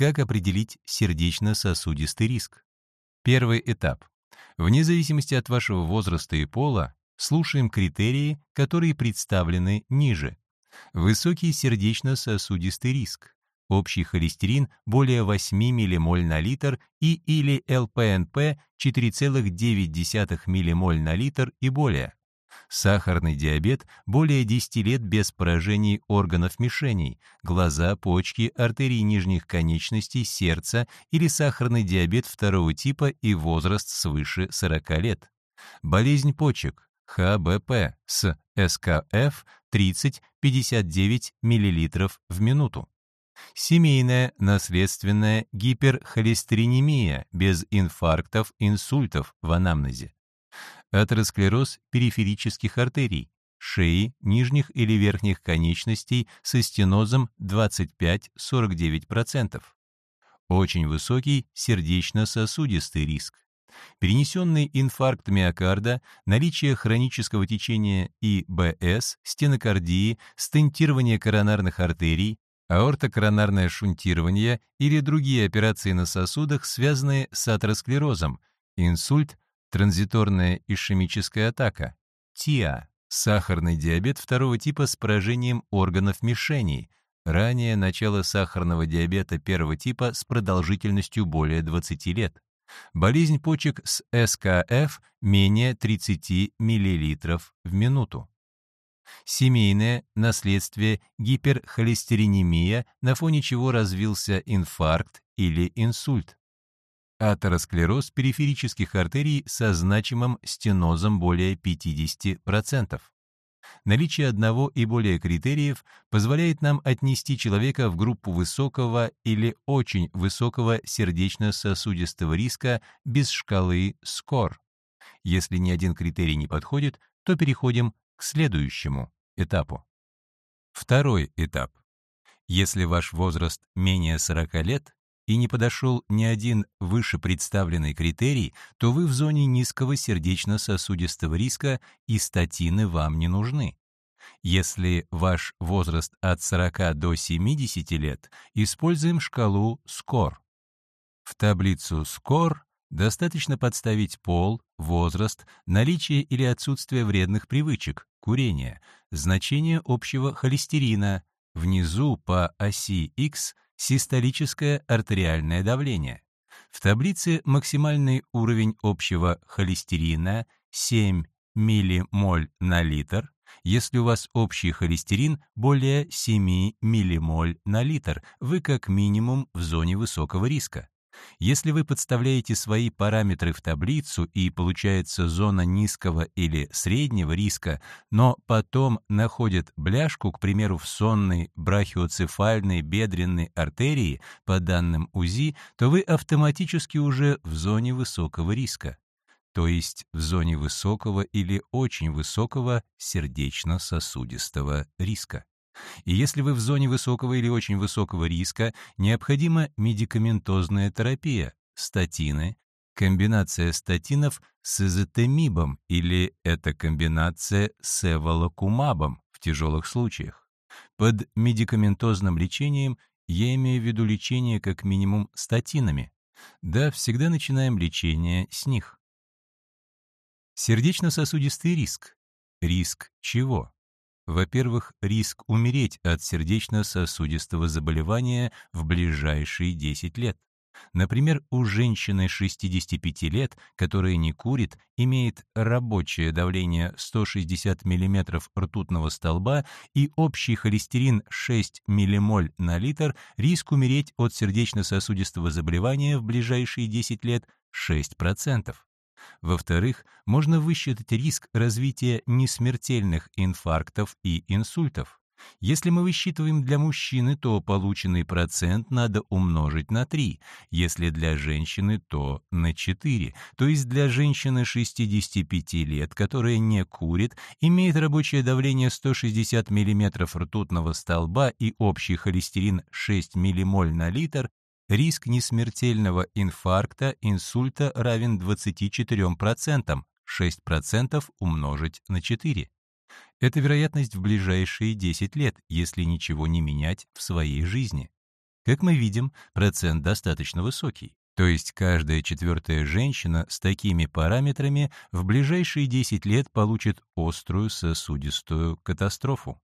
Как определить сердечно-сосудистый риск? Первый этап. Вне зависимости от вашего возраста и пола, слушаем критерии, которые представлены ниже. Высокий сердечно-сосудистый риск. Общий холестерин более 8 ммоль на литр и или ЛПНП 4,9 ммоль на литр и более. Сахарный диабет более 10 лет без поражений органов мишеней, глаза, почки, артерии нижних конечностей, сердца или сахарный диабет второго типа и возраст свыше 40 лет. Болезнь почек, ХБП с СКФ 30-59 мл в минуту. Семейная наследственная гиперхолестеринемия без инфарктов, инсультов в анамнезе атеросклероз периферических артерий, шеи, нижних или верхних конечностей со стенозом 25-49%. Очень высокий сердечно-сосудистый риск. Перенесенный инфаркт миокарда, наличие хронического течения ИБС, стенокардии, стентирование коронарных артерий, аортокоронарное шунтирование или другие операции на сосудах, связанные с атеросклерозом, инсульт, транзиторная ишемическая атака, ТИА, сахарный диабет второго типа с поражением органов мишеней, ранее начало сахарного диабета первого типа с продолжительностью более 20 лет, болезнь почек с СКФ менее 30 мл в минуту. Семейное наследствие гиперхолестеринемия, на фоне чего развился инфаркт или инсульт атеросклероз периферических артерий со значимым стенозом более 50%. Наличие одного и более критериев позволяет нам отнести человека в группу высокого или очень высокого сердечно-сосудистого риска без шкалы SCORE. Если ни один критерий не подходит, то переходим к следующему этапу. Второй этап. Если ваш возраст менее 40 лет, и не подошел ни один выше представленный критерий, то вы в зоне низкого сердечно-сосудистого риска и статины вам не нужны. Если ваш возраст от 40 до 70 лет, используем шкалу SCORE. В таблицу SCORE достаточно подставить пол, возраст, наличие или отсутствие вредных привычек, курения, значение общего холестерина, внизу по оси X систолическое артериальное давление. В таблице максимальный уровень общего холестерина 7 миллимоль на литр, если у вас общий холестерин более 7 миллимоль на литр, вы как минимум в зоне высокого риска. Если вы подставляете свои параметры в таблицу и получается зона низкого или среднего риска, но потом находят бляшку, к примеру, в сонной брахиоцефальной бедренной артерии по данным УЗИ, то вы автоматически уже в зоне высокого риска то есть в зоне высокого или очень высокого сердечно-сосудистого риска. И если вы в зоне высокого или очень высокого риска, необходима медикаментозная терапия, статины, комбинация статинов с изотемибом или это комбинация с эволокумабом в тяжелых случаях. Под медикаментозным лечением я имею в виду лечение как минимум статинами. Да, всегда начинаем лечение с них. Сердечно-сосудистый риск. Риск чего? Во-первых, риск умереть от сердечно-сосудистого заболевания в ближайшие 10 лет. Например, у женщины 65 лет, которая не курит, имеет рабочее давление 160 мм ртутного столба и общий холестерин 6 ммоль на литр, риск умереть от сердечно-сосудистого заболевания в ближайшие 10 лет 6%. Во-вторых, можно высчитать риск развития несмертельных инфарктов и инсультов. Если мы высчитываем для мужчины, то полученный процент надо умножить на 3, если для женщины, то на 4. То есть для женщины 65 лет, которая не курит, имеет рабочее давление 160 мм ртутного столба и общий холестерин 6 ммоль на литр, риск несмертельного инфаркта, инсульта равен 24%, 6% умножить на 4. Это вероятность в ближайшие 10 лет, если ничего не менять в своей жизни. Как мы видим, процент достаточно высокий. То есть каждая четвертая женщина с такими параметрами в ближайшие 10 лет получит острую сосудистую катастрофу.